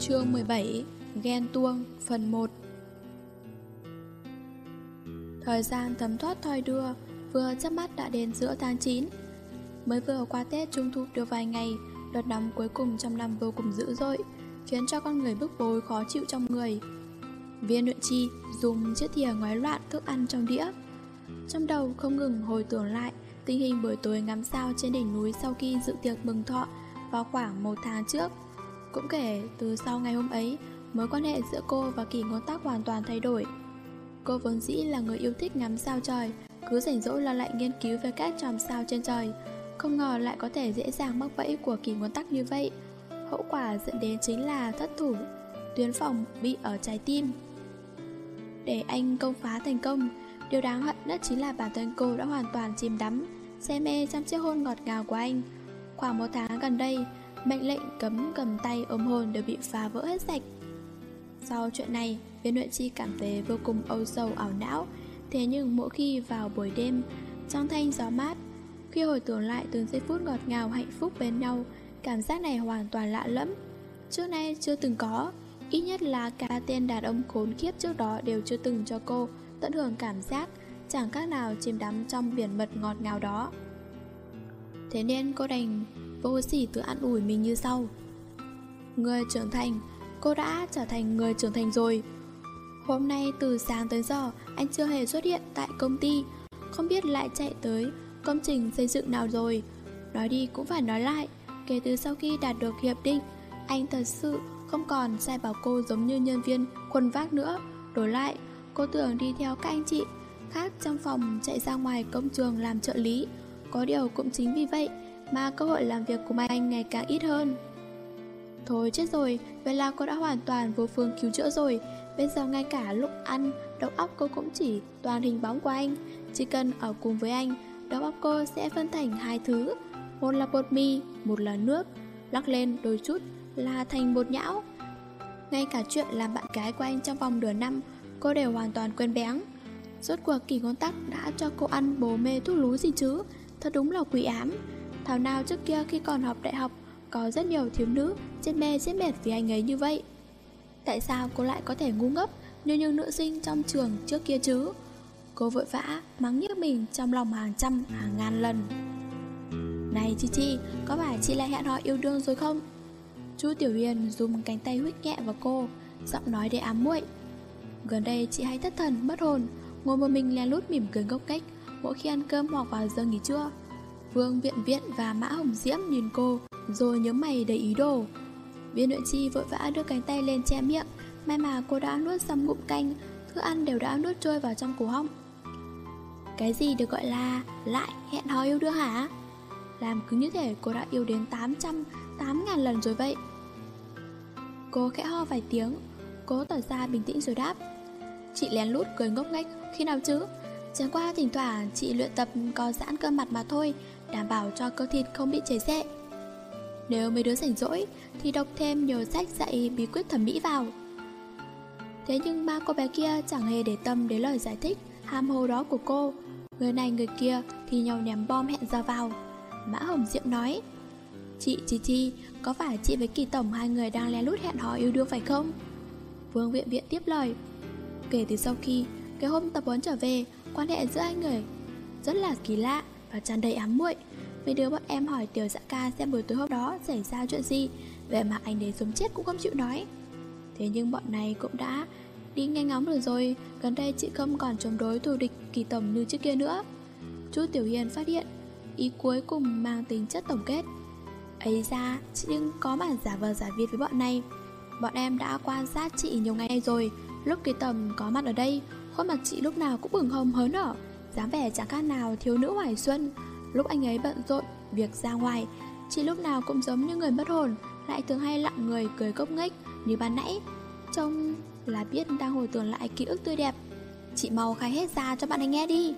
Chương 17 Ghen tuông, Phần 1 Thời gian thấm thoát thoi đưa Vừa chớp mắt đã đến giữa tháng 9 Mới vừa qua Tết Trung Thu được vài ngày, Đợt nóng cuối cùng trong năm vô cùng dữ dội, Khiến cho con người bức bối khó chịu trong người. Viên luyện chi dùng chiếc thìa ngoái loạn thức ăn trong đĩa. Trong đầu không ngừng hồi tưởng lại Tình hình buổi tối ngắm sao trên đỉnh núi sau khi dự tiệc mừng thọ vào khoảng một tháng trước cũng kể từ sau ngày hôm ấy, mối quan hệ giữa cô và kỳ ngôn tắc hoàn toàn thay đổi. Cô vốn dĩ là người yêu thích ngắm sao trời, cứ rảnh rỗi là lại nghiên cứu về các chòm sao trên trời. Không ngờ lại có thể dễ dàng mắc bẫy của kỳ ngôn tắc như vậy. Hậu quả dẫn đến chính là thất thủ, tuyến phòng bị ở trái tim. Để anh công phá thành công, điều đáng hận nhất chính là bản thân cô đã hoàn toàn chìm đắm, say mê trong chiếc hôn ngọt ngào của anh. Khoảng một tháng gần đây, mệnh lệnh cấm cầm tay ôm hôn đều bị phá vỡ hết sạch. Sau chuyện này, viên nội chi cảm thấy vô cùng âu sầu ảo não, thế nhưng mỗi khi vào buổi đêm, trong thanh gió mát, khi hồi tưởng lại từng giây phút ngọt ngào hạnh phúc bên nhau, cảm giác này hoàn toàn lạ lẫm. Trước nay chưa từng có, ít nhất là cả tên đàn ông khốn kiếp trước đó đều chưa từng cho cô tận hưởng cảm giác chẳng khác nào chìm đắm trong biển mật ngọt ngào đó. Thế nên cô đành vô sỉ tự an ủi mình như sau. Người trưởng thành, cô đã trở thành người trưởng thành rồi. Hôm nay từ sáng tới giờ anh chưa hề xuất hiện tại công ty. Không biết lại chạy tới công trình xây dựng nào rồi. Nói đi cũng phải nói lại Kể từ sau khi đạt được hiệp định Anh thật sự không còn sai bảo cô giống như nhân viên quần vác nữa. Đổi lại, cô tưởng đi theo các anh chị khác trong phòng chạy ra ngoài công trường làm trợ lý. Có điều cũng chính vì vậy mà cơ hội làm việc của Mai Anh ngày càng ít hơn. Thôi chết rồi, vậy là cô đã hoàn toàn vô phương cứu chữa rồi. Bây giờ ngay cả lúc ăn, đầu óc cô cũng chỉ toàn hình bóng của anh. Chỉ cần ở cùng với anh, đầu óc cô sẽ phân thành hai thứ. Một là bột mì, một là nước. Lắc lên đôi chút là thành bột nhão. Ngay cả chuyện làm bạn gái của anh trong vòng nửa năm, cô đều hoàn toàn quên béng. Rốt cuộc kỳ ngôn tắc đã cho cô ăn bồ mê thuốc lú gì chứ Thật đúng là quỷ ám Thảo nào trước kia khi còn học đại học, Có rất nhiều thiếu nữ chết mê, chết mệt vì anh ấy như vậy. Tại sao cô lại có thể ngu ngốc Như những nữ sinh trong trường trước kia chứ? Cô vội vã mắng nhức mình trong lòng hàng trăm, hàng ngàn lần. Này chị chị, Có phải chị lại hẹn hò yêu đương rồi không? Chú Tiểu Hiền dùng cánh tay huyết nhẹ vào cô, Giọng nói để ám muội. Gần đây chị hay thất thần mất hồn, Ngồi một mình lén lút mỉm cười gốc cách Mỗi khi ăn cơm hoặc vào giờ nghỉ trưa Vương Viện Viện và Mã Hồng Diễm nhìn cô, rồi nhớ mày đầy ý đồ. Viên nội chi vội vã đưa cánh tay lên che miệng, may mà cô đã nuốt xong ngụm canh, thức ăn đều đã nuốt trôi vào trong cổ họng. Cái gì được gọi là lại hẹn hò yêu đương hả? Làm cứ như thể cô đã yêu đến 800, 8 ngàn lần rồi vậy. Cô khẽ ho vài tiếng, cố tỏ ra bình tĩnh rồi đáp. Chị lén lút cười ngốc nghếch khi nào chứ? Chẳng qua thỉnh thoảng chị luyện tập có giãn cơ mặt mà thôi Đảm bảo cho cơ thịt không bị chảy xệ Nếu mấy đứa rảnh rỗi Thì đọc thêm nhiều sách dạy bí quyết thẩm mỹ vào. Thế nhưng ba cô bé kia chẳng hề để tâm đến lời giải thích ham hồ đó của cô. Người này người kia thì nhau ném bom hẹn ra vào. Mã Hồng Diệm nói Chị Chi Chi, có phải chị với Kỳ Tổng hai người đang lén lút hẹn hò yêu đương phải không? Vương Viện Viện tiếp lời Kể từ sau khi cái hôm tập huấn trở về Quan hệ giữa hai người rất là kỳ lạ và tràn đầy ám muội. Mấy đứa bọn em hỏi tiểu dạ ca xem buổi tối hôm đó xảy ra chuyện gì, về mà anh ấy sống chết cũng không chịu nói. Thế nhưng bọn này cũng đã đi nghe ngóng được rồi, gần đây chị không còn chống đối thù địch kỳ tổng như trước kia nữa. Chú Tiểu Hiền phát hiện, ý cuối cùng mang tính chất tổng kết. Ấy ra, chị nhưng có bản giả vờ giả viết với bọn này. Bọn em đã quan sát chị nhiều ngày rồi, lúc kỳ tầm có mặt ở đây, khuôn mặt chị lúc nào cũng bừng hồng hớn ở dáng vẻ chẳng khác nào thiếu nữ hoài xuân. Lúc anh ấy bận rộn, việc ra ngoài, chị lúc nào cũng giống như người mất hồn, lại thường hay lặng người cười cốc nghếch như ban nãy. Trông là biết đang hồi tưởng lại ký ức tươi đẹp. Chị mau khai hết ra cho bạn ấy nghe đi.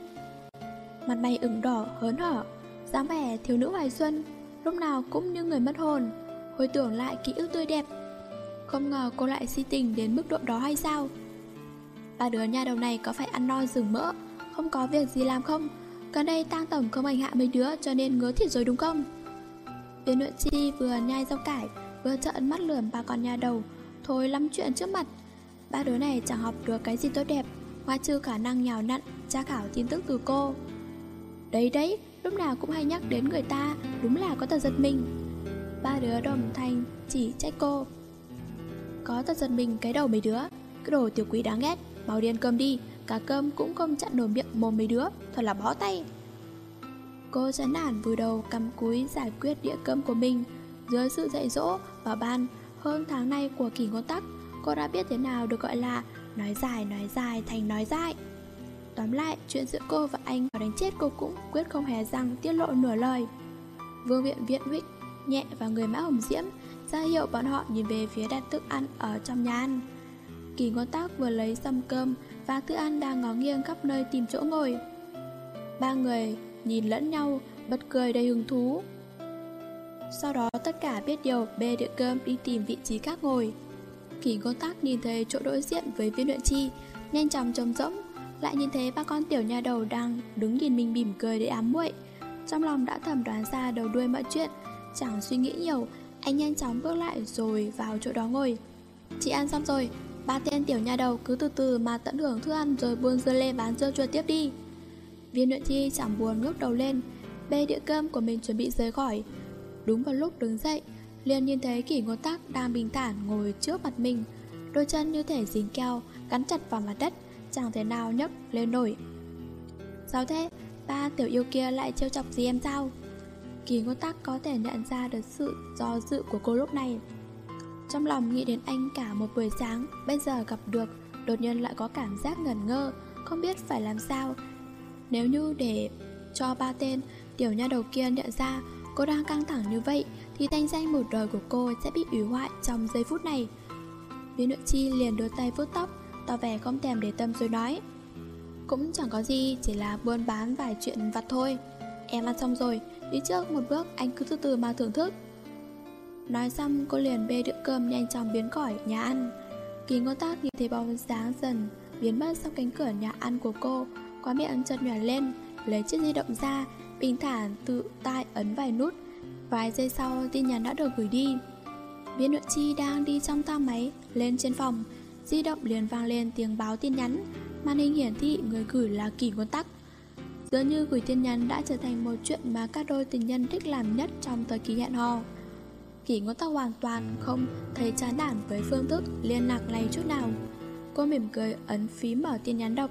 Mặt mày ửng đỏ, hớn hở, dáng vẻ thiếu nữ hoài xuân, lúc nào cũng như người mất hồn, hồi tưởng lại ký ức tươi đẹp. Không ngờ cô lại si tình đến mức độ đó hay sao? Ba đứa nhà đầu này có phải ăn no rừng mỡ không có việc gì làm không? Gần đây tang tổng không hành hạ mấy đứa cho nên ngứa thịt rồi đúng không? Viên nội chi vừa nhai rau cải, vừa trợn mắt lườm bà con nhà đầu, thôi lắm chuyện trước mặt. Ba đứa này chẳng học được cái gì tốt đẹp, ngoài trừ khả năng nhào nặn, tra khảo tin tức từ cô. Đấy đấy, lúc nào cũng hay nhắc đến người ta, đúng là có tật giật mình. Ba đứa đồng thanh chỉ trách cô. Có tật giật mình cái đầu mấy đứa, cái đồ tiểu quý đáng ghét, mau điên cơm đi, cả cơm cũng không chặn nổi miệng mồm mấy đứa, thật là bó tay. Cô chán nản vùi đầu cắm cúi giải quyết đĩa cơm của mình Dưới sự dạy dỗ và ban hơn tháng nay của kỳ ngôn tắc Cô đã biết thế nào được gọi là nói dài nói dài thành nói dài Tóm lại, chuyện giữa cô và anh Và đánh chết cô cũng quyết không hề rằng tiết lộ nửa lời. Vương viện viện vịnh nhẹ và người mã hồng diễm ra hiệu bọn họ nhìn về phía đặt thức ăn ở trong nhà ăn. Kỳ ngôn tác vừa lấy xong cơm và Tư ăn đang ngó nghiêng khắp nơi tìm chỗ ngồi Ba người nhìn lẫn nhau, bật cười đầy hứng thú. Sau đó tất cả biết điều bê đĩa cơm đi tìm vị trí khác ngồi. Kỳ ngôn tác nhìn thấy chỗ đối diện với viên luyện chi, nhanh chóng trống rỗng, lại nhìn thấy ba con tiểu nha đầu đang đứng nhìn mình mỉm cười để ám muội. Trong lòng đã thầm đoán ra đầu đuôi mọi chuyện, chẳng suy nghĩ nhiều, anh nhanh chóng bước lại rồi vào chỗ đó ngồi. Chị ăn xong rồi, ba tên tiểu nha đầu cứ từ từ mà tận hưởng thức ăn rồi buôn dưa lê bán dưa chua tiếp đi. Viên luyện chi chẳng buồn ngước đầu lên, Bê đĩa cơm của mình chuẩn bị rời khỏi Đúng vào lúc đứng dậy, liền nhìn thấy kỷ ngôn tắc đang bình thản ngồi trước mặt mình Đôi chân như thể dính keo, cắn chặt vào mặt đất, Chẳng thể nào nhấc lên nổi Sao thế? Ba tiểu yêu kia lại trêu chọc gì em sao? Kỳ ngôn tắc có thể nhận ra được sự do dự của cô lúc này trong lòng nghĩ đến anh cả một buổi sáng Bây giờ gặp được Đột nhiên lại có cảm giác ngẩn ngơ Không biết phải làm sao nếu như để cho ba tên tiểu nha đầu kia nhận ra cô đang căng thẳng như vậy thì thanh danh một đời của cô sẽ bị hủy hoại trong giây phút này. Viên nội chi liền đưa tay vuốt tóc, tỏ vẻ không thèm để tâm rồi nói. Cũng chẳng có gì, chỉ là buôn bán vài chuyện vặt thôi. Em ăn xong rồi, đi trước một bước anh cứ từ từ mà thưởng thức. Nói xong, cô liền bê đĩa cơm nhanh chóng biến khỏi nhà ăn. Kỳ ngô tác nhìn thấy bóng dáng dần biến mất sau cánh cửa nhà ăn của cô Quá miệng chợt nhỏ lên, Lấy chiếc di động ra, Bình thản tự tay ấn vài nút. Vài giây sau, tin nhắn đã được gửi đi. Viên nội chi đang đi trong thang máy, Lên trên phòng, Di động liền vang lên tiếng báo tin nhắn. Màn hình hiển thị người gửi là kỳ ngôn tắc Dường như gửi tin nhắn đã trở thành một chuyện mà các đôi tình nhân thích làm nhất trong thời kỳ hẹn hò. Kỳ ngôn tắc hoàn toàn không thấy chán nản với phương thức liên lạc này chút nào. Cô mỉm cười ấn phím mở tin nhắn đọc.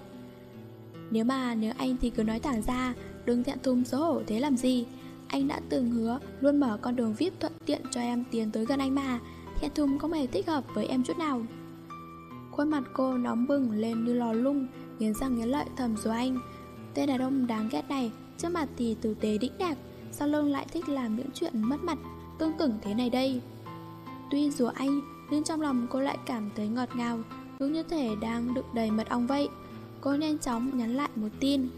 Nếu mà, nếu anh thì cứ nói thẳng ra, Đừng thẹn thùng xấu hổ thế làm gì? Anh đã từng hứa luôn mở con đường VIP thuận tiện cho em tiến tới gần anh mà, Thẹn thùng không hề thích hợp với em chút nào. Khuôn mặt cô nóng bừng lên như lò lung, Nghiến răng nghiến lợi thầm dù anh. Tên đàn ông đáng ghét này, Trước mặt thì tử tế đĩnh đạc, Sau lưng lại thích làm những chuyện mất mặt. Cưng cứng thế này đây. Tuy rủa anh, Nhưng trong lòng cô lại cảm thấy ngọt ngào Cứ như thể đang đựng đầy mật ong vậy. Cô nhanh chóng nhắn lại một tin.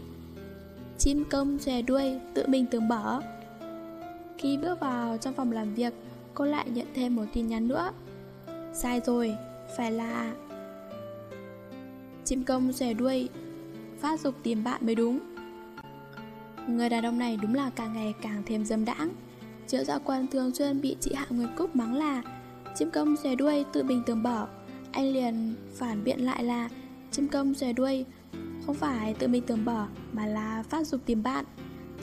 Chim công xòe đuôi, Tự mình tường bỏ. Khi bước vào trong phòng làm việc, Cô lại nhận thêm một tin nhắn nữa. Sai rồi, Phải là Chim công xòe đuôi, Phát dục tìm bạn mới đúng. Người đàn ông này đúng là càng ngày càng thêm dâm đãng. Triệu dạ quân thường xuyên bị chị Hạ Nguyệt Cúc mắng là, Chim công xòe đuôi tự mình tường bỏ. Anh liền phản biện lại là, Chim công xòe đuôi Không phải tự mình tường bỏ Mà là phát dục tìm bạn.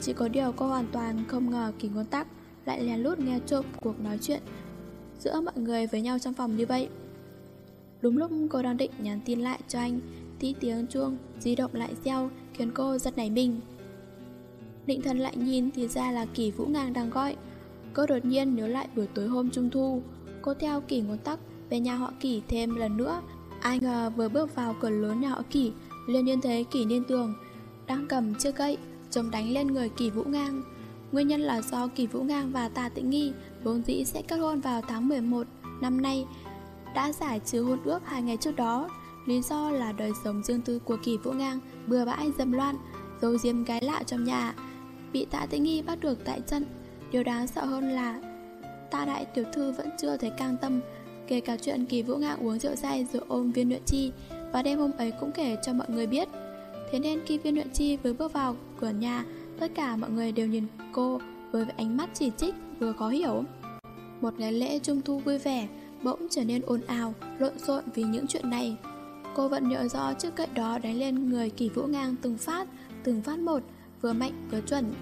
Chỉ có điều cô hoàn toàn không ngờ kỳ ngôn tắc, Lại lén lút nghe trộm cuộc nói chuyện Giữa mọi người với nhau trong phòng như vậy. Đúng lúc cô đang định nhắn tin lại cho anh, Tí tiếng chuông di động lại reo Khiến cô giật nảy mình. Định thần lại nhìn thì ra là kỳ vũ ngang đang gọi. Cô đột nhiên nhớ lại buổi tối hôm trung thu Cô theo kỳ ngôn tắc về nhà họ kỳ thêm lần nữa Ai ngờ vừa bước vào cửa lớn nhà họ Kỷ, liền nhiên thấy Kỷ Niên Tường đang cầm chiếc gậy, chống đánh lên người Kỷ Vũ Ngang. Nguyên nhân là do Kỷ Vũ Ngang và Tà Tĩnh Nghi vốn dĩ sẽ kết hôn vào tháng 11 năm nay, đã giải trừ hôn ước hai ngày trước đó. Lý do là đời sống riêng tư của Kỷ Vũ Ngang bừa bãi dâm loạn, giấu diêm gái lạ trong nhà, bị Tạ Tĩnh Nghi bắt được tại chân Điều đáng sợ hơn là ta Đại Tiểu Thư vẫn chưa thấy căng tâm Kể cả chuyện kỳ vũ ngạn uống rượu say rồi ôm viên luyện chi Và đêm hôm ấy cũng kể cho mọi người biết Thế nên khi viên luyện chi vừa bước vào cửa nhà Tất cả mọi người đều nhìn cô với ánh mắt chỉ trích vừa khó hiểu Một ngày lễ trung thu vui vẻ bỗng trở nên ồn ào, lộn xộn vì những chuyện này. Cô vẫn nhớ rõ trước cậy đó đánh lên người Kỳ Vũ Ngang từng phát, từng phát một, vừa mạnh vừa chuẩn.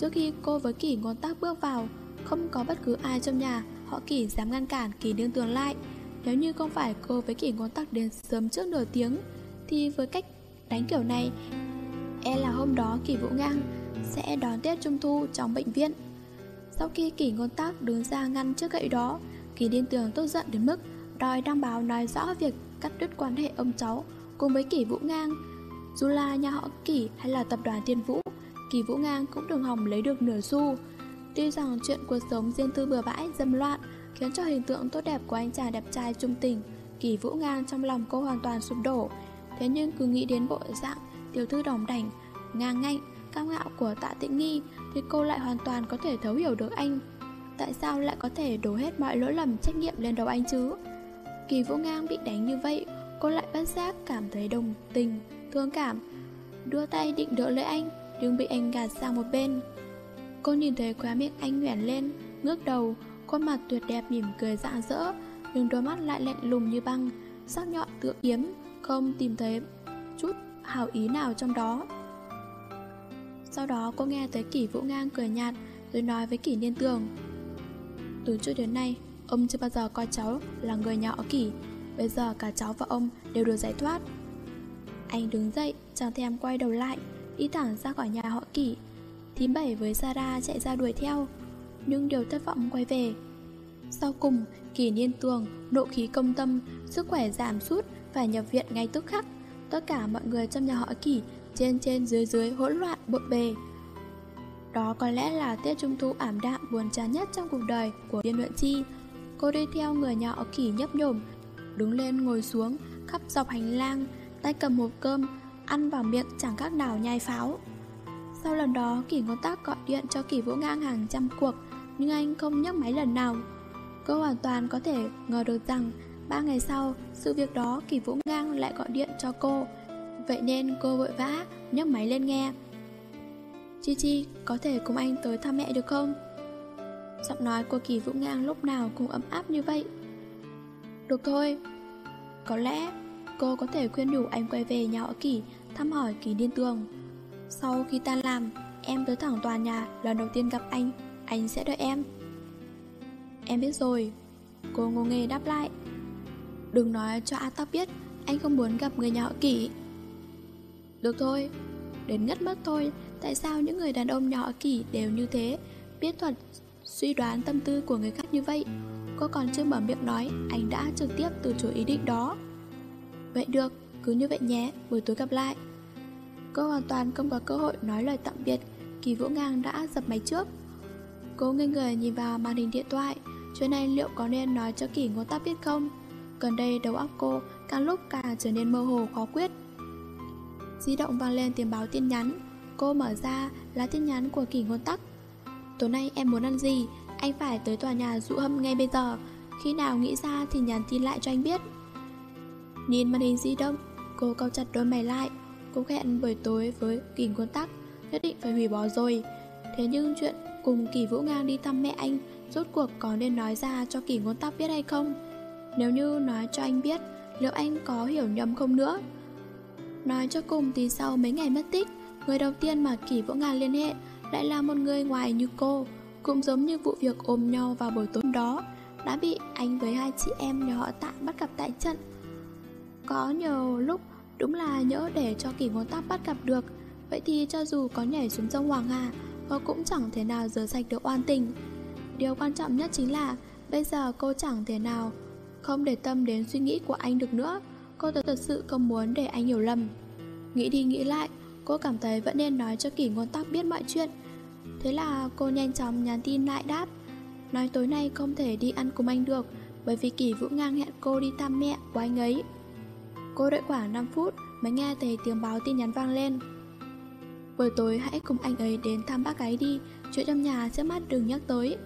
Trước khi cô với Kỳ ngón tác bước vào, không có bất cứ ai trong nhà họ Kỳ dám ngăn cản Kỳ đương tường lại. Nếu như không phải cô với Kỳ ngón tắc đến sớm trước nửa tiếng, thì với cách đánh kiểu này, e là hôm đó Kỳ Vũ Ngang sẽ đón Tết Trung Thu trong bệnh viện. Sau khi Kỳ ngôn tác đứng ra ngăn trước gậy đó, Kỳ điên tường tức giận đến mức đòi đăng báo nói rõ việc cắt đứt quan hệ ông cháu cùng với Kỳ Vũ Ngang. Dù là nhà họ Kỳ hay là tập đoàn Tiên Vũ, Kỳ Vũ Ngang cũng đừng hòng lấy được nửa xu. Tuy rằng chuyện cuộc sống riêng tư bừa bãi, dâm loạn khiến cho hình tượng tốt đẹp của anh chàng đẹp trai trung tình, Kỳ Vũ Ngang trong lòng cô hoàn toàn sụp đổ. Thế nhưng cứ nghĩ đến bộ dạng tiểu thư đồng đảnh, ngang ngạnh, cao ngạo của tạ tĩnh nghi thì cô lại hoàn toàn có thể thấu hiểu được anh. Tại sao lại có thể đổ hết mọi lỗi lầm trách nhiệm lên đầu anh chứ? Kỳ Vũ Ngang bị đánh như vậy, cô lại bất giác cảm thấy đồng tình, thương cảm. Đưa tay định đỡ lấy anh, nhưng bị anh gạt sang một bên. Cô nhìn thấy khóe miệng anh nhoẻn lên, ngước đầu, khuôn mặt tuyệt đẹp mỉm cười rạng rỡ, nhưng đôi mắt lại lạnh lùng như băng, sắc nhọn tựa yếm, không tìm thấy chút hào ý nào trong đó. Sau đó cô nghe thấy kỷ vũ ngang cười nhạt Rồi nói với kỷ niên tường Từ trước đến nay Ông chưa bao giờ coi cháu là người nhỏ kỷ Bây giờ cả cháu và ông đều được giải thoát Anh đứng dậy Chẳng thèm quay đầu lại Đi thẳng ra khỏi nhà họ kỷ Thím bảy với Zara chạy ra đuổi theo Nhưng đều thất vọng quay về Sau cùng kỷ niên tường Nộ khí công tâm Sức khỏe giảm sút Phải nhập viện ngay tức khắc Tất cả mọi người trong nhà họ kỷ trên trên dưới dưới hỗn loạn bộn bề. Đó có lẽ là Tết Trung Thu ảm đạm buồn chán nhất trong cuộc đời của Viên luận Chi. Cô đi theo người nhỏ kỷ nhấp nhổm, đứng lên ngồi xuống, khắp dọc hành lang, tay cầm hộp cơm, ăn vào miệng chẳng khác nào nhai pháo. Sau lần đó, kỷ ngón tác gọi điện cho kỷ vũ ngang hàng trăm cuộc, nhưng anh không nhấc máy lần nào. Cô hoàn toàn có thể ngờ được rằng ba ngày sau, sự việc đó kỷ vũ ngang lại gọi điện cho cô, Vậy nên cô vội vã nhấc máy lên nghe Chi Chi có thể cùng anh tới thăm mẹ được không? Giọng nói của Kỳ Vũ Ngang lúc nào cũng ấm áp như vậy Được thôi Có lẽ cô có thể khuyên đủ anh quay về nhà họ Kỳ thăm hỏi Kỳ Điên Tường Sau khi tan làm Em tới thẳng tòa nhà lần đầu tiên gặp anh Anh sẽ đợi em. Em biết rồi. Cô ngô nghề đáp lại. Đừng nói cho A Tắc biết Anh không muốn gặp người nhà họ Kỳ được thôi, đến ngất mất thôi Tại sao những người đàn ông nhỏ kỷ đều như thế? Biết thuật suy đoán tâm tư của người khác như vậy. Cô còn chưa mở miệng nói Anh đã trực tiếp từ chối ý định đó. Vậy được, cứ như vậy nhé, Buổi tối gặp lại. Cô hoàn toàn không có cơ hội nói lời tạm biệt Kỳ Vũ Ngang đã dập máy trước. Cô ngây người nhìn vào màn hình điện thoại Chuyện này liệu có nên nói cho Kỳ Ngô Tắc biết không? Gần đây đầu óc cô càng lúc càng trở nên mơ hồ, khó quyết. Di động vang lên tiếng báo tin nhắn. Cô mở ra là tin nhắn của kỷ ngôn tắc Tối nay em muốn ăn gì? Anh phải tới tòa nhà dụ hâm ngay bây giờ. Khi nào nghĩ ra thì nhắn tin lại cho anh biết. Nhìn màn hình di động Cô cau chặt đôi mày lại. Cô hẹn buổi tối với kỷ quân tắc, Nhất định phải hủy bỏ rồi. Thế nhưng chuyện cùng kỷ vũ ngang đi thăm mẹ anh, Rốt cuộc có nên nói ra cho kỷ ngôn tắc biết hay không? Nếu như nói cho anh biết, Liệu anh có hiểu nhầm không nữa? Nói cho cùng thì sau mấy ngày mất tích, Người đầu tiên mà Kỷ Vũ Ngàn liên hệ Lại là một người ngoài như cô. Cũng giống như vụ việc ôm nhau vào buổi tối đó, Đã bị anh với hai chị em nhà họ tạ bắt gặp tại trận. Có nhiều lúc Đúng là nhỡ để cho Kỷ Ngôn Tắc bắt gặp được. Vậy thì cho dù có nhảy xuống sông Hoàng Hà Cô cũng chẳng thể nào rửa sạch được oan tình. Điều quan trọng nhất chính là Bây giờ cô chẳng thể nào Không để tâm đến suy nghĩ của anh được nữa. Cô thật, sự không muốn để anh hiểu lầm. Nghĩ đi nghĩ lại Cô cảm thấy vẫn nên nói cho kỷ ngôn tắc biết mọi chuyện. Thế là cô nhanh chóng nhắn tin lại đáp Nói tối nay không thể đi ăn cùng anh được Bởi vì kỷ vũ ngang hẹn cô đi thăm mẹ của anh ấy. Cô đợi khoảng 5 phút mới nghe thấy tiếng báo tin nhắn vang lên Buổi tối hãy cùng anh ấy đến thăm bác gái đi Chuyện trong nhà sẽ mắt đừng nhắc tới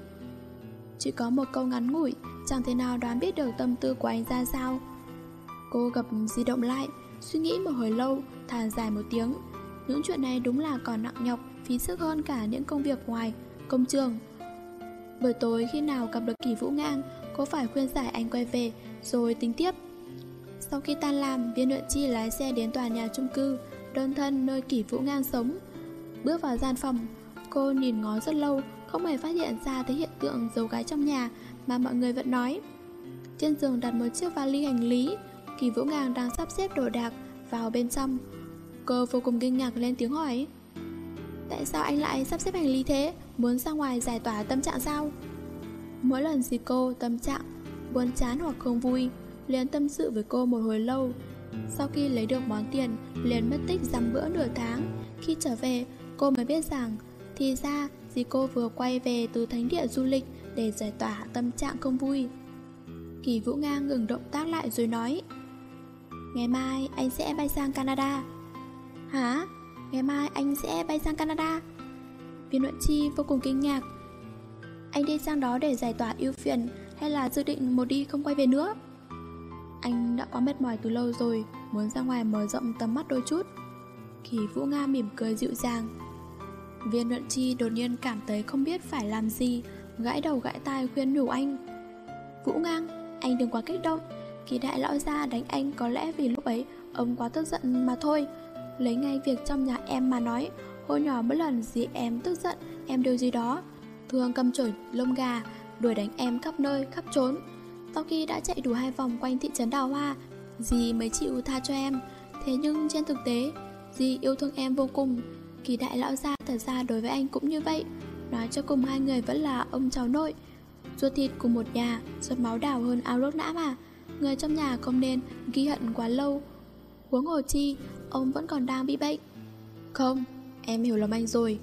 Chỉ có một câu ngắn ngủi Chẳng thể nào đoán biết được tâm tư của anh ra sao Cô gập di động lại, suy nghĩ một hồi lâu, thàn dài một tiếng. Những chuyện này đúng là còn nặng nhọc, phí sức hơn cả những công việc ngoài, công trường. Buổi tối khi nào gặp được Kỳ Vũ Ngang, Cô phải khuyên giải anh quay về Rồi tính tiếp sau khi tan làm, Viên luyện chi lái xe đến tòa nhà chung cư, Đơn thân nơi kỷ vũ ngang sống Bước vào gian phòng, Cô nhìn ngó rất lâu, Không hề phát hiện ra thấy hiện tượng giấu gái trong nhà Mà mọi người vẫn nói Trên giường đặt một chiếc vali hành lý Kỳ Vũ Ngang đang sắp xếp đồ đạc vào bên trong Cô vô cùng kinh ngạc lên tiếng hỏi, Tại sao anh lại sắp xếp hành lý thế? Muốn ra ngoài giải tỏa tâm trạng sao? Mỗi lần gì cô tâm trạng Buồn chán hoặc không vui liền tâm sự với cô một hồi lâu. Sau khi lấy được món tiền, liền mất tích dăm bữa nửa tháng. Khi trở về, cô mới biết rằng, Thì ra dì cô vừa quay về từ thánh địa du lịch Để giải tỏa tâm trạng không vui. Kỳ Vũ Ngang ngừng động tác lại rồi nói, Ngày mai anh sẽ bay sang Canada. Hả? Ngày mai anh sẽ bay sang Canada? Viên Luận Chi vô cùng kinh ngạc. Anh đi sang đó để giải tỏa ưu phiền Hay là dự định một đi không quay về nữa? Anh đã quá mệt mỏi từ lâu rồi Muốn ra ngoài mở rộng tầm mắt đôi chút. Kỳ Vũ Nga mỉm cười dịu dàng. Viên Luận Chi đột nhiên cảm thấy không biết phải làm gì Gãi đầu gãi tai khuyên nhủ anh. Vũ Ngang, anh đừng quá kích động. Kỳ đại lão ra đánh anh có lẽ vì lúc ấy Ông quá tức giận mà thôi. Lấy ngay việc trong nhà em mà nói Hồi nhỏ mỗi lần gì em tức giận Em đều gì đó. Thường cầm chổi lông gà Đuổi đánh em khắp nơi khắp trốn sau khi đã chạy đủ hai vòng quanh thị trấn Đào Hoa Dì mới chịu tha cho em. Thế nhưng trên thực tế Dì yêu thương em vô cùng. Kỳ đại lão gia thật ra đối với anh cũng như vậy. Nói cho cùng hai người vẫn là ông cháu nội. Ruột thịt cùng một nhà Ruột máu đào hơn ao lốt nã mà. Người trong nhà không nên ghi hận quá lâu. Huống hồ chi Ông vẫn còn đang bị bệnh. Không, em hiểu lầm anh rồi.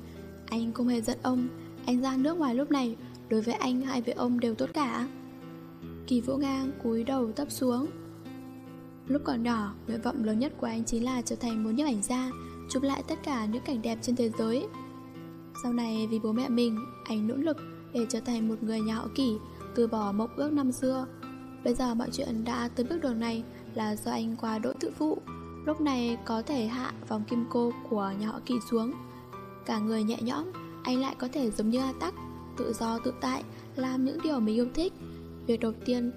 Anh không hề giận ông. Anh ra nước ngoài lúc này Đối với anh hay với ông đều tốt cả. Kỳ Vũ Ngang cúi đầu tấp xuống. Lúc còn nhỏ, nguyện vọng lớn nhất của anh chính là trở thành một nhiếp ảnh gia Chụp lại tất cả những cảnh đẹp trên thế giới. Sau này vì bố mẹ mình, anh nỗ lực để trở thành một người nhà họ kỷ Từ bỏ mộng ước năm xưa. Bây giờ mọi chuyện đã tới bước đường này là do anh qua đỗ tự phụ. Lúc này có thể hạ vòng kim cô của nhà họ kỳ xuống. Cả người nhẹ nhõm, anh lại có thể giống như A Tắc Tự do tự tại, làm những điều mình yêu thích. Việc đầu tiên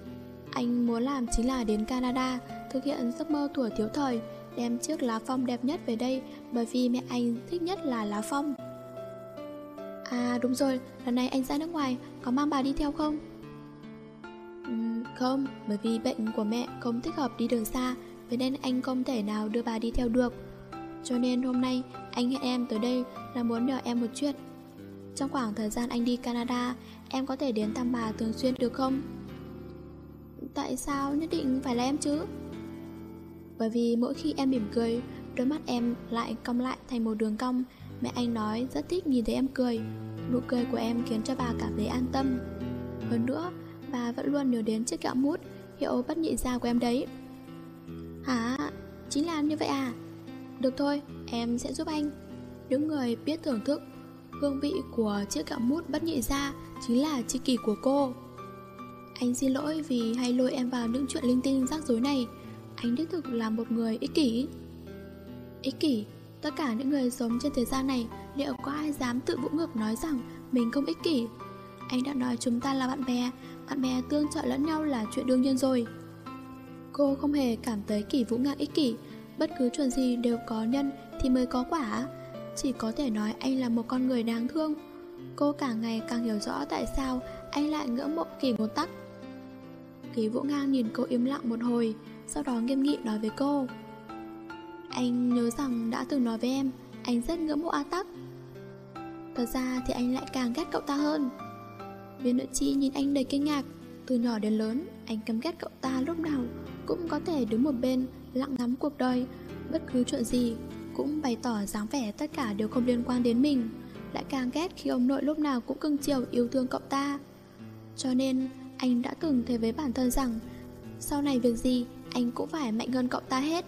anh muốn làm chính là đến Canada Thực hiện giấc mơ tuổi thiếu thời Đem chiếc lá phong đẹp nhất về đây Bởi vì mẹ anh thích nhất là lá phong À đúng rồi, lần này anh ra nước ngoài Có mang bà đi theo không? Uhm, không, bởi vì bệnh của mẹ không thích hợp đi đường xa Vậy nên anh không thể nào đưa bà đi theo được Cho nên hôm nay anh hẹn em tới đây là muốn nhờ em một chuyện Trong khoảng thời gian anh đi Canada Em có thể đến thăm bà thường xuyên được không? Tại sao nhất định phải là em chứ? Bởi vì mỗi khi em mỉm cười Đôi mắt em lại cong lại thành một đường cong Mẹ anh nói rất thích nhìn thấy em cười Nụ cười của em khiến cho bà cảm thấy an tâm Hơn nữa, bà vẫn luôn nhớ đến chiếc kẹo mút Hiệu bất nhị da của em đấy Hả? Chính là như vậy à? Được thôi, em sẽ giúp anh Những người biết thưởng thức Hương vị của chiếc kẹo mút bất nhị ra Chính là chi kỷ của cô anh xin lỗi vì hay lôi em vào những chuyện linh tinh rắc rối này. Anh đích thực là một người ích kỷ. Ích kỷ? Tất cả những người sống trên thế gian này, Liệu có ai dám tự vũ ngược nói rằng Mình không ích kỷ? Anh đã nói chúng ta là bạn bè. Bạn bè tương trợ lẫn nhau là chuyện đương nhiên rồi. Cô không hề cảm thấy kỷ vũ ngang ích kỷ. Bất cứ chuyện gì đều có nhân thì mới có quả. Chỉ có thể nói anh là một con người đáng thương. Cô càng ngày càng hiểu rõ tại sao anh lại ngưỡng mộ kỳ ngôn tắc. Lý vũ ngang nhìn cô im lặng một hồi, Sau đó nghiêm nghị nói với cô. Anh nhớ rằng đã từng nói với em, Anh rất ngưỡng mộ A Tắc. Thật ra thì anh lại càng ghét cậu ta hơn. Viên nội chi nhìn anh đầy kinh ngạc, Từ nhỏ đến lớn, Anh căm ghét cậu ta lúc nào cũng có thể đứng một bên, lặng ngắm cuộc đời. Bất cứ chuyện gì cũng bày tỏ dáng vẻ tất cả đều không liên quan đến mình, lại càng ghét khi ông nội lúc nào cũng cưng chiều yêu thương cậu ta. Cho nên anh đã từng thề với bản thân rằng, sau này việc gì, anh cũng phải mạnh hơn cậu ta hết.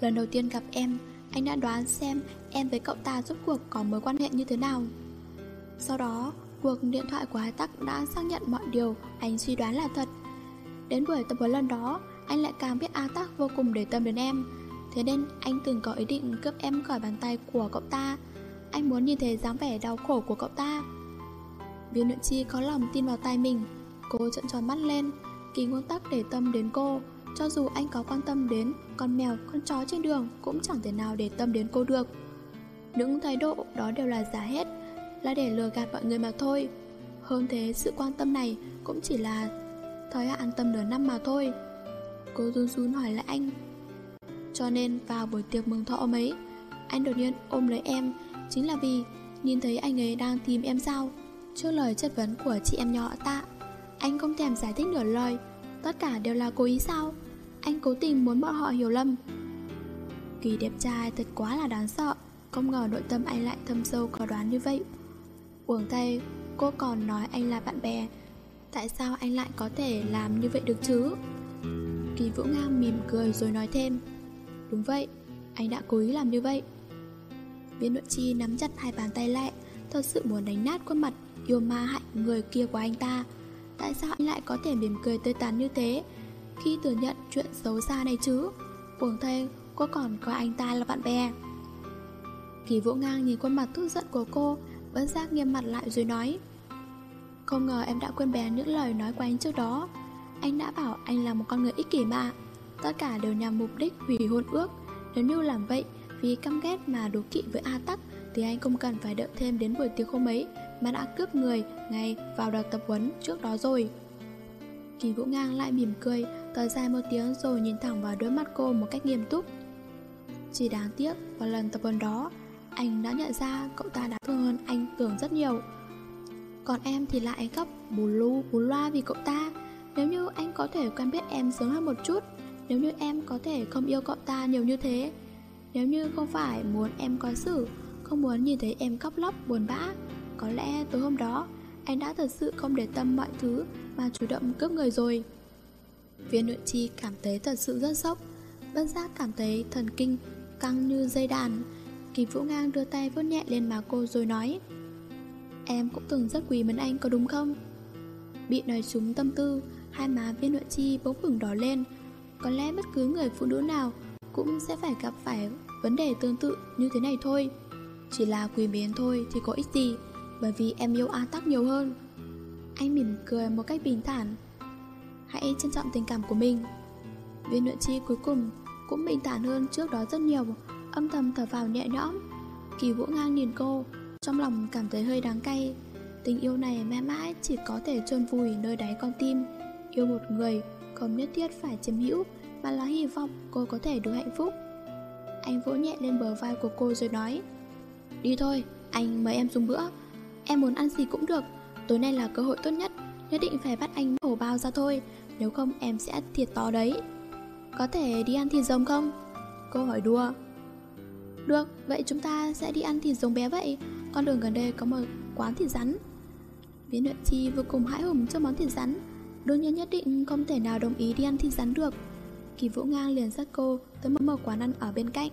Lần đầu tiên gặp em, anh đã đoán xem em với cậu ta rốt cuộc có mối quan hệ như thế nào. Sau đó, cuộc điện thoại của hai tắc đã xác nhận mọi điều, anh suy đoán là thật. Đến buổi tập huấn lần đó, anh lại càng biết A Tắc vô cùng để tâm đến em. Thế nên anh từng có ý định cướp em khỏi bàn tay của cậu ta. Anh muốn nhìn thấy dáng vẻ đau khổ của cậu ta. Viên luyện chi có lòng tin vào tay mình. Cô trợn tròn mắt lên. Kỳ ngôn tắc để tâm đến cô Cho dù anh có quan tâm đến con mèo, con chó trên đường Cũng chẳng thể nào để tâm đến cô được. Những thái độ đó đều là giả hết Là để lừa gạt mọi người mà thôi. Hơn thế sự quan tâm này Cũng chỉ là thời hạn tâm nửa năm mà thôi. Cô run run hỏi lại anh. Cho nên vào buổi tiệc mừng thọ mấy Anh đột nhiên ôm lấy em Chính là vì nhìn thấy anh ấy đang tìm em sao. Trước lời chất vấn của chị em nhỏ tạ anh không thèm giải thích nửa lời. Tất cả đều là cố ý sao? Anh cố tình muốn bọn họ hiểu lầm. Kỳ đẹp trai thật quá là đáng sợ. Không ngờ nội tâm anh lại thâm sâu có đoán như vậy. Uổng tay Cô còn nói anh là bạn bè. Tại sao anh lại có thể làm như vậy được chứ? Kỳ Vũ Ngang mỉm cười rồi nói thêm. Đúng vậy, anh đã cố ý làm như vậy. Viên nội chi nắm chặt hai bàn tay lại Thật sự muốn đánh nát khuôn mặt Yêu ma hại người kia của anh ta. Tại sao anh lại có thể mỉm cười tươi tắn như thế? Khi thừa nhận chuyện xấu xa này chứ? Uổng thay cô còn coi anh ta là bạn bè. Kỳ Vũ Ngang nhìn khuôn mặt tức giận của cô Vẫn giác nghiêm mặt lại rồi nói, Không ngờ em đã quên bén những lời nói của anh trước đó. Anh đã bảo anh là một con người ích kỷ mà. Tất cả đều nhằm mục đích hủy hôn ước. Nếu như làm vậy, vì căm ghét mà đố kỵ với A Tắc thì anh không cần phải đợi thêm đến buổi tiệc hôm ấy Mà đã cướp người ngay vào đợt tập huấn trước đó rồi. Kỳ Vũ Ngang lại mỉm cười, Thở dài một tiếng rồi nhìn thẳng vào đôi mắt cô một cách nghiêm túc. Chỉ đáng tiếc, vào lần tập huấn đó, Anh đã nhận ra cậu ta đã thương hơn anh tưởng rất nhiều. Còn em thì lại gấp bù lu bù loa vì cậu ta. Nếu như anh có thể quen biết em sớm hơn một chút, Nếu như em có thể không yêu cậu ta nhiều như thế, nếu như không phải muốn em có xử không muốn nhìn thấy em khóc lóc, buồn bã. Có lẽ tối hôm đó, Anh đã thật sự không để tâm mọi thứ Mà chủ động cướp người rồi. Viên nội chi cảm thấy thật sự rất sốc. Bất giác cảm thấy thần kinh Căng như dây đàn. Kỳ Vũ Ngang đưa tay vuốt nhẹ lên má cô rồi nói, Em cũng từng rất quý mến anh có đúng không? Bị nói trúng tâm tư, Hai má viên nội chi bỗng bừng đỏ lên. Có lẽ bất cứ người phụ nữ nào Cũng sẽ phải gặp phải vấn đề tương tự như thế này thôi. Chỉ là quý mến thôi thì có ích gì, Bởi vì em yêu A Tắc nhiều hơn. Anh mỉm cười một cách bình thản. Hãy trân trọng tình cảm của mình. Viên nội chi cuối cùng cũng bình thản hơn trước đó rất nhiều, Âm thầm thở vào nhẹ nhõm, Kỳ vũ ngang nhìn cô, Trong lòng cảm thấy hơi đáng cay. Tình yêu này mãi mãi chỉ có thể trôn vùi nơi đáy con tim. Yêu một người không nhất thiết phải chiếm hữu, Mà là hy vọng cô có thể được hạnh phúc. Anh vỗ nhẹ lên bờ vai của cô rồi nói Đi thôi, anh mời em dùng bữa. Em muốn ăn gì cũng được. Tối nay là cơ hội tốt nhất. Nhất định phải bắt anh hổ bao ra thôi. Nếu không em sẽ thiệt to đấy. Có thể đi ăn thịt rồng không? Cô hỏi đùa. Được, vậy chúng ta sẽ đi ăn thịt rồng bé vậy. Con đường gần đây có một quán thịt rắn. Viên nội chi vô cùng hãi hùng cho món thịt rắn. Đương nhiên nhất định không thể nào đồng ý đi ăn thịt rắn được. Kỳ Vũ Ngang liền dắt cô tới một mở quán ăn ở bên cạnh.